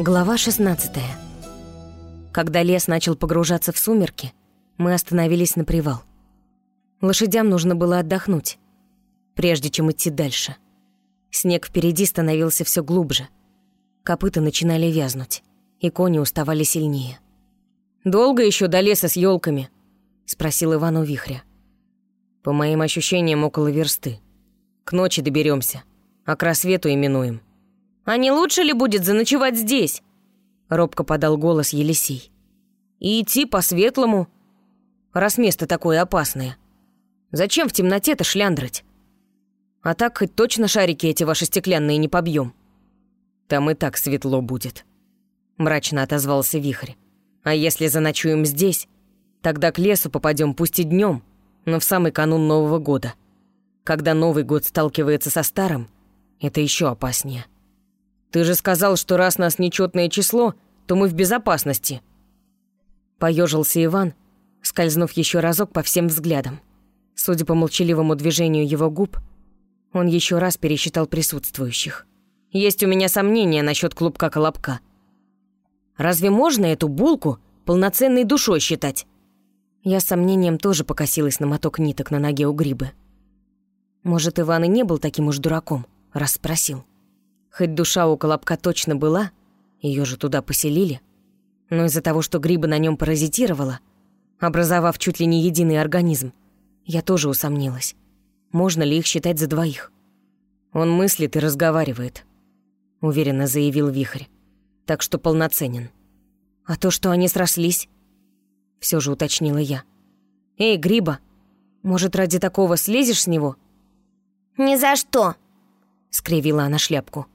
Глава 16 Когда лес начал погружаться в сумерки, мы остановились на привал. Лошадям нужно было отдохнуть, прежде чем идти дальше. Снег впереди становился все глубже. Копыта начинали вязнуть, и кони уставали сильнее. «Долго еще до леса с елками? спросил Иван у вихря. «По моим ощущениям, около версты. К ночи доберемся, а к рассвету именуем». «А не лучше ли будет заночевать здесь?» Робко подал голос Елисей. «И идти по-светлому, раз место такое опасное. Зачем в темноте-то шляндрать? А так хоть точно шарики эти ваши стеклянные не побьем. Там и так светло будет», — мрачно отозвался Вихрь. «А если заночуем здесь, тогда к лесу попадем пусть и днем, но в самый канун Нового года. Когда Новый год сталкивается со старым, это еще опаснее». Ты же сказал, что раз нас нечетное число, то мы в безопасности. Поежился Иван, скользнув еще разок по всем взглядам. Судя по молчаливому движению его губ, он еще раз пересчитал присутствующих. Есть у меня сомнения насчет клубка-колобка. Разве можно эту булку полноценной душой считать? Я с сомнением тоже покосилась на моток ниток на ноге у грибы. Может, Иван и не был таким уж дураком, раз спросил. Хоть душа у Колобка точно была, ее же туда поселили, но из-за того, что гриба на нем паразитировала, образовав чуть ли не единый организм, я тоже усомнилась. Можно ли их считать за двоих? Он мыслит и разговаривает, уверенно заявил Вихрь. Так что полноценен. А то, что они срослись, все же уточнила я. Эй, Гриба, может, ради такого слезешь с него? Ни за что, скривила она шляпку.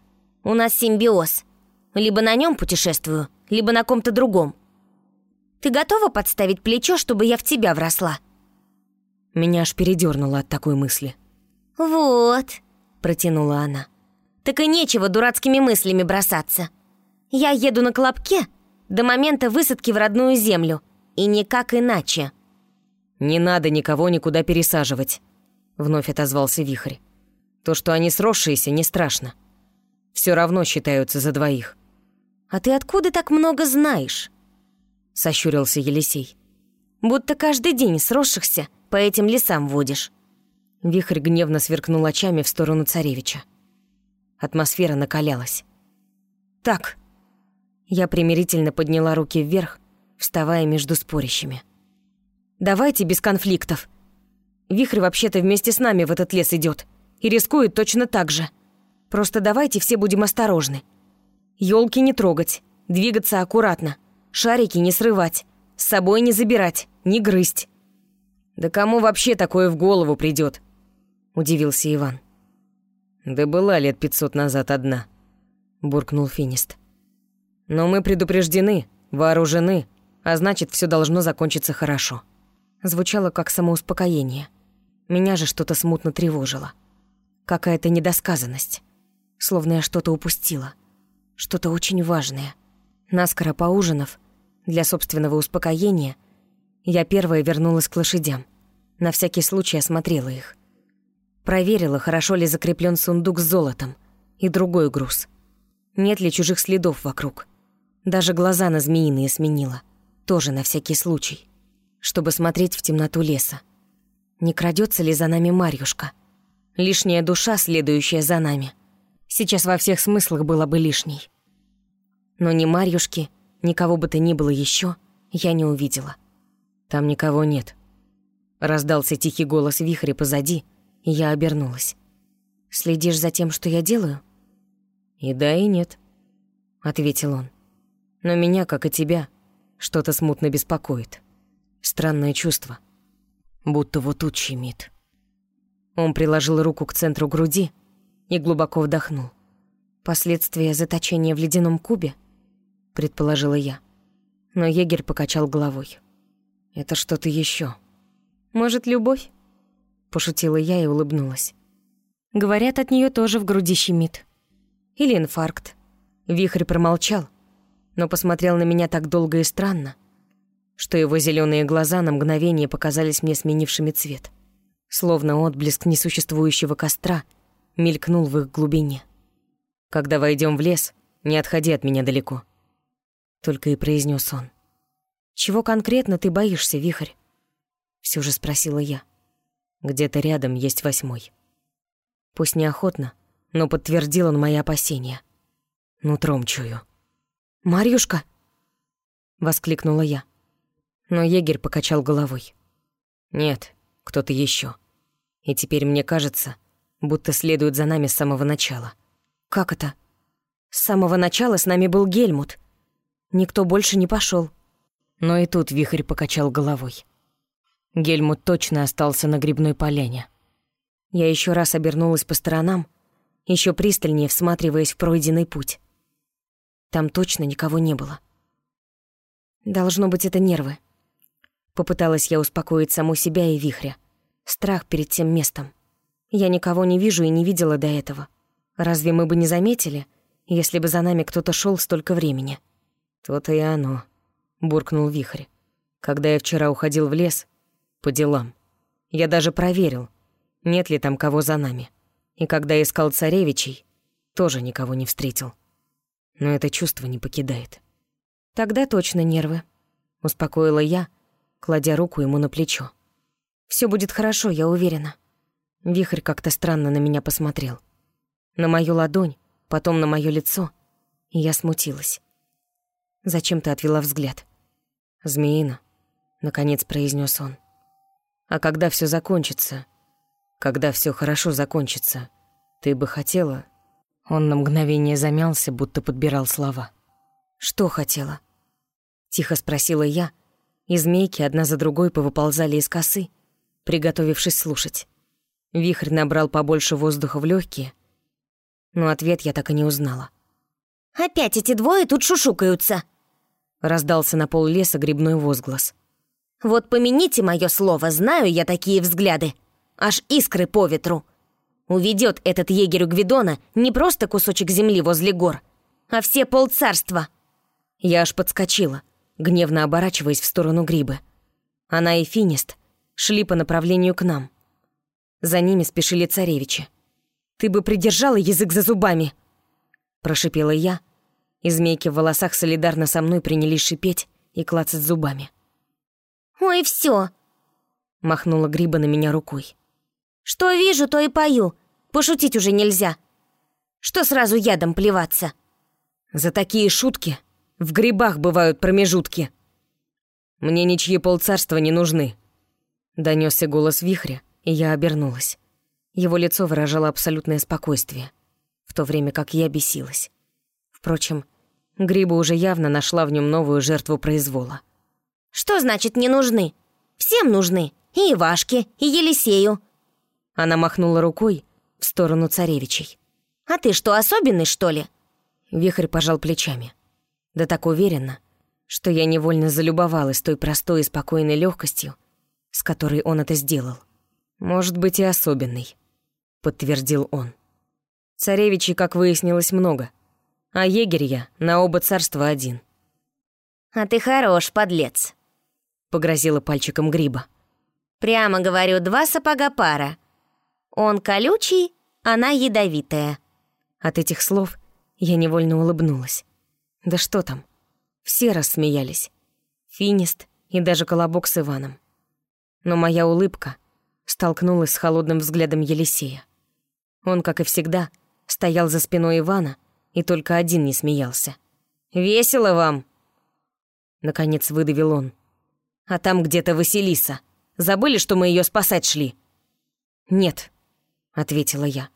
У нас симбиоз. Либо на нем путешествую, либо на ком-то другом. Ты готова подставить плечо, чтобы я в тебя вросла?» Меня аж передернуло от такой мысли. «Вот», — протянула она. «Так и нечего дурацкими мыслями бросаться. Я еду на Колобке до момента высадки в родную землю, и никак иначе». «Не надо никого никуда пересаживать», — вновь отозвался Вихрь. «То, что они сросшиеся, не страшно все равно считаются за двоих. «А ты откуда так много знаешь?» — сощурился Елисей. «Будто каждый день сросшихся по этим лесам водишь». Вихрь гневно сверкнул очами в сторону царевича. Атмосфера накалялась. «Так». Я примирительно подняла руки вверх, вставая между спорящими. «Давайте без конфликтов. Вихрь вообще-то вместе с нами в этот лес идет и рискует точно так же». Просто давайте все будем осторожны. Ёлки не трогать, двигаться аккуратно, шарики не срывать, с собой не забирать, не грызть. «Да кому вообще такое в голову придет? удивился Иван. «Да была лет пятьсот назад одна», — буркнул Финист. «Но мы предупреждены, вооружены, а значит, все должно закончиться хорошо». Звучало как самоуспокоение. Меня же что-то смутно тревожило. Какая-то недосказанность словно я что-то упустила. Что-то очень важное. Наскоро поужинав, для собственного успокоения, я первая вернулась к лошадям. На всякий случай осмотрела их. Проверила, хорошо ли закреплен сундук с золотом и другой груз. Нет ли чужих следов вокруг. Даже глаза на змеиные сменила. Тоже на всякий случай. Чтобы смотреть в темноту леса. Не крадется ли за нами Марьюшка? Лишняя душа, следующая за нами — сейчас во всех смыслах была бы лишней. Но ни Марьюшки, никого бы то ни было еще, я не увидела. «Там никого нет», — раздался тихий голос вихря позади, и я обернулась. «Следишь за тем, что я делаю?» «И да, и нет», — ответил он. «Но меня, как и тебя, что-то смутно беспокоит. Странное чувство, будто вот тут щемит». Он приложил руку к центру груди, — и глубоко вдохнул. «Последствия заточения в ледяном кубе?» — предположила я. Но егерь покачал головой. «Это что-то еще. «Может, любовь?» — пошутила я и улыбнулась. Говорят, от нее тоже в груди щемит. Или инфаркт. Вихрь промолчал, но посмотрел на меня так долго и странно, что его зеленые глаза на мгновение показались мне сменившими цвет. Словно отблеск несуществующего костра — мелькнул в их глубине. «Когда войдем в лес, не отходи от меня далеко», только и произнес он. «Чего конкретно ты боишься, Вихрь?» Все же спросила я. Где-то рядом есть восьмой. Пусть неохотно, но подтвердил он мои опасения. Нутром чую. «Марьюшка!» — воскликнула я. Но егерь покачал головой. «Нет, кто-то еще. И теперь мне кажется, будто следует за нами с самого начала». «Как это?» «С самого начала с нами был Гельмут. Никто больше не пошел. Но и тут вихрь покачал головой. Гельмут точно остался на грибной поляне. Я еще раз обернулась по сторонам, еще пристальнее всматриваясь в пройденный путь. Там точно никого не было. Должно быть, это нервы. Попыталась я успокоить саму себя и вихря. Страх перед тем местом. Я никого не вижу и не видела до этого. Разве мы бы не заметили, если бы за нами кто-то шел столько времени? То-то и оно, буркнул вихрь. Когда я вчера уходил в лес, по делам, я даже проверил, нет ли там кого за нами. И когда искал царевичей, тоже никого не встретил но это чувство не покидает. «Тогда точно нервы», — успокоила я, кладя руку ему на плечо. Все будет хорошо, я уверена». Вихрь как-то странно на меня посмотрел. На мою ладонь, потом на мое лицо, и я смутилась. Зачем ты отвела взгляд? «Змеина», — наконец произнес он. «А когда все закончится, когда все хорошо закончится, ты бы хотела, он на мгновение замялся, будто подбирал слова. «Что хотела?» Тихо спросила я, и змейки одна за другой повыползали из косы, приготовившись слушать. Вихрь набрал побольше воздуха в легкие, но ответ я так и не узнала. «Опять эти двое тут шушукаются!» Раздался на пол леса грибной возглас. «Вот помяните мое слово, знаю я такие взгляды. Аж искры по ветру. Уведет этот егерь у Гвидона не просто кусочек земли возле гор, а все полцарства. Я аж подскочила, гневно оборачиваясь в сторону Грибы. Она и Финист шли по направлению к нам. За ними спешили царевичи. «Ты бы придержала язык за зубами!» Прошипела я, и змейки в волосах солидарно со мной принялись шипеть и клацать зубами. «Ой, все! махнула Гриба на меня рукой. Что вижу, то и пою. Пошутить уже нельзя. Что сразу ядом плеваться? За такие шутки в грибах бывают промежутки. Мне ничьи полцарства не нужны. Донесся голос вихря, и я обернулась. Его лицо выражало абсолютное спокойствие, в то время как я бесилась. Впрочем, Гриба уже явно нашла в нем новую жертву произвола. «Что значит «не нужны»? Всем нужны. И Ивашке, и Елисею. Она махнула рукой в сторону царевичей. «А ты что, особенный, что ли?» Вихрь пожал плечами. Да так уверенно, что я невольно залюбовалась той простой и спокойной легкостью, с которой он это сделал. «Может быть, и особенный», — подтвердил он. «Царевичей, как выяснилось, много, а егерь я на оба царства один». «А ты хорош, подлец», — погрозила пальчиком Гриба. «Прямо говорю, два сапога пара. Он колючий, она ядовитая». От этих слов я невольно улыбнулась. Да что там? Все рассмеялись. Финист и даже Колобок с Иваном. Но моя улыбка столкнулась с холодным взглядом Елисея. Он, как и всегда, стоял за спиной Ивана и только один не смеялся. «Весело вам!» Наконец выдавил он. «А там где-то Василиса. Забыли, что мы ее спасать шли?» «Нет», — ответила я.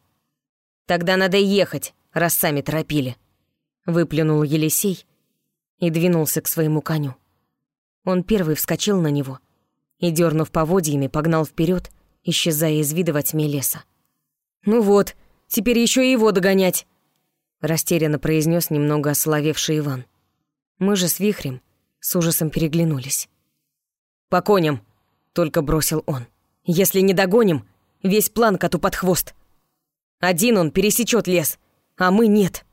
«Тогда надо ехать, раз сами торопили», — выплюнул Елисей и двинулся к своему коню. Он первый вскочил на него и, дернув поводьями, погнал вперед, исчезая из вида во тьме леса. «Ну вот, теперь еще и его догонять», — растерянно произнес немного осоловевший Иван. Мы же с Вихрем с ужасом переглянулись. «По коням», — только бросил он. «Если не догоним, Весь план коту под хвост. Один он пересечет лес, а мы нет.